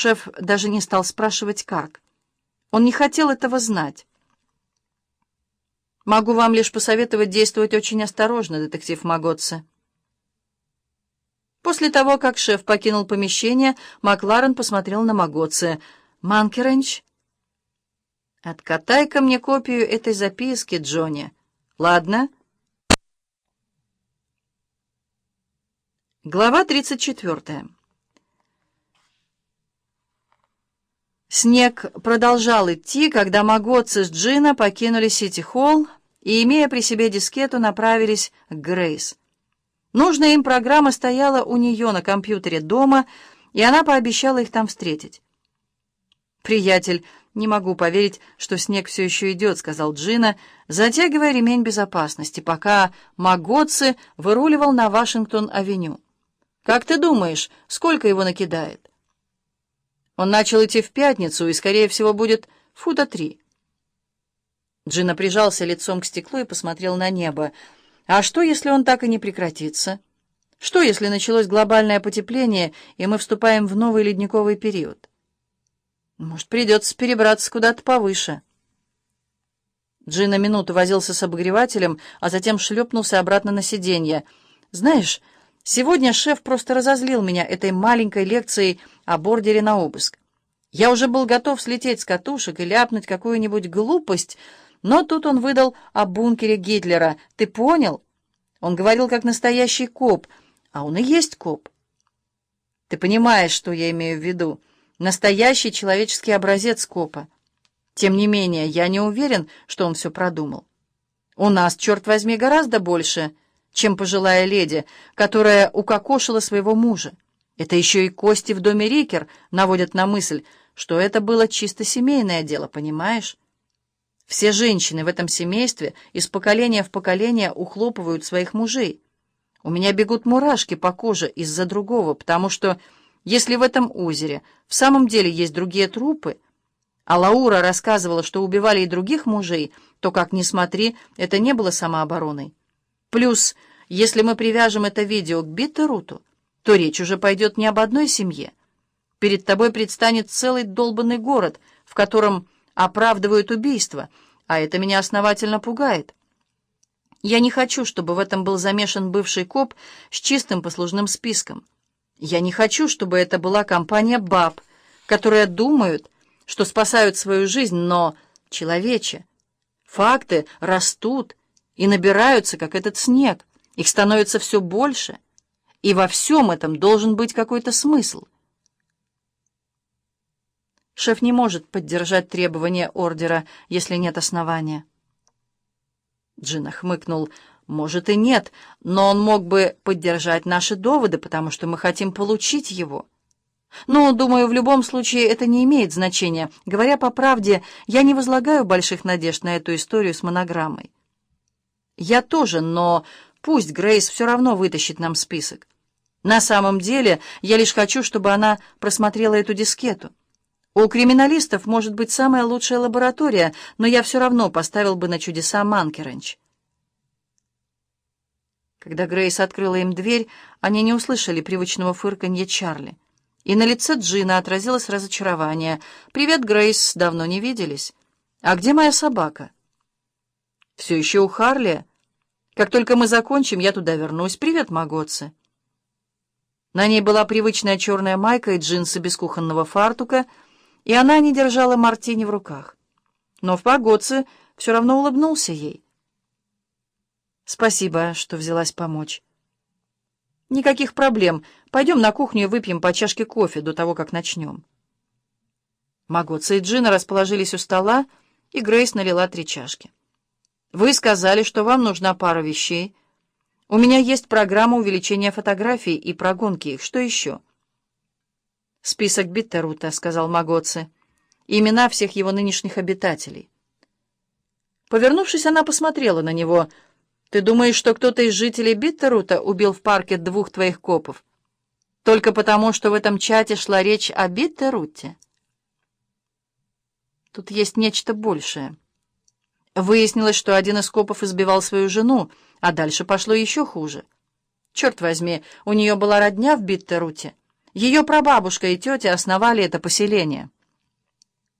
Шеф даже не стал спрашивать, как. Он не хотел этого знать. «Могу вам лишь посоветовать действовать очень осторожно, детектив Магоцци». После того, как шеф покинул помещение, Макларен посмотрел на Магоцци. «Манкеренч?» «Откатай-ка мне копию этой записки, Джонни. Ладно?» Глава 34. Снег продолжал идти, когда Магоцци с Джина покинули Сити-Холл и, имея при себе дискету, направились к Грейс. Нужная им программа стояла у нее на компьютере дома, и она пообещала их там встретить. «Приятель, не могу поверить, что снег все еще идет», — сказал Джина, затягивая ремень безопасности, пока Магоцци выруливал на Вашингтон-авеню. Как ты думаешь, сколько его накидает? Он начал идти в пятницу и, скорее всего, будет фута три. Джина прижался лицом к стеклу и посмотрел на небо. А что, если он так и не прекратится? Что, если началось глобальное потепление, и мы вступаем в новый ледниковый период? Может, придется перебраться куда-то повыше. Джина минуту возился с обогревателем, а затем шлепнулся обратно на сиденье. «Знаешь, Сегодня шеф просто разозлил меня этой маленькой лекцией о бордере на обыск. Я уже был готов слететь с катушек и ляпнуть какую-нибудь глупость, но тут он выдал о бункере Гитлера. Ты понял? Он говорил как настоящий коп, а он и есть коп. Ты понимаешь, что я имею в виду? Настоящий человеческий образец копа. Тем не менее, я не уверен, что он все продумал. У нас, черт возьми, гораздо больше чем пожилая леди, которая укокошила своего мужа. Это еще и кости в доме Рикер наводят на мысль, что это было чисто семейное дело, понимаешь? Все женщины в этом семействе из поколения в поколение ухлопывают своих мужей. У меня бегут мурашки по коже из-за другого, потому что если в этом озере в самом деле есть другие трупы, а Лаура рассказывала, что убивали и других мужей, то, как ни смотри, это не было самообороной. Плюс, если мы привяжем это видео к Биттеруту, то речь уже пойдет не об одной семье. Перед тобой предстанет целый долбанный город, в котором оправдывают убийство, а это меня основательно пугает. Я не хочу, чтобы в этом был замешан бывший коп с чистым послужным списком. Я не хочу, чтобы это была компания баб, которые думают, что спасают свою жизнь, но, человече, факты растут, и набираются, как этот снег. Их становится все больше, и во всем этом должен быть какой-то смысл. Шеф не может поддержать требования ордера, если нет основания. Джина хмыкнул. «Может и нет, но он мог бы поддержать наши доводы, потому что мы хотим получить его». Но, думаю, в любом случае это не имеет значения. Говоря по правде, я не возлагаю больших надежд на эту историю с монограммой. Я тоже, но пусть Грейс все равно вытащит нам список. На самом деле, я лишь хочу, чтобы она просмотрела эту дискету. У криминалистов может быть самая лучшая лаборатория, но я все равно поставил бы на чудеса Манкеренч. Когда Грейс открыла им дверь, они не услышали привычного фырканья Чарли. И на лице Джина отразилось разочарование. «Привет, Грейс, давно не виделись. А где моя собака?» «Все еще у Харли?» Как только мы закончим, я туда вернусь. Привет, Магоцы. На ней была привычная черная майка и джинсы без кухонного фартука, и она не держала мартини в руках. Но в Погодце все равно улыбнулся ей. Спасибо, что взялась помочь. Никаких проблем. Пойдем на кухню и выпьем по чашке кофе до того, как начнем. Магоца и Джина расположились у стола, и Грейс налила три чашки. Вы сказали, что вам нужна пара вещей. У меня есть программа увеличения фотографий и прогонки их. Что еще? Список Биттерута, сказал Магоци. Имена всех его нынешних обитателей. Повернувшись, она посмотрела на него. «Ты думаешь, что кто-то из жителей Биттерута убил в парке двух твоих копов? Только потому, что в этом чате шла речь о Биттеруте?» «Тут есть нечто большее». Выяснилось, что один из копов избивал свою жену, а дальше пошло еще хуже. Черт возьми, у нее была родня в Биттеруте. Ее прабабушка и тетя основали это поселение.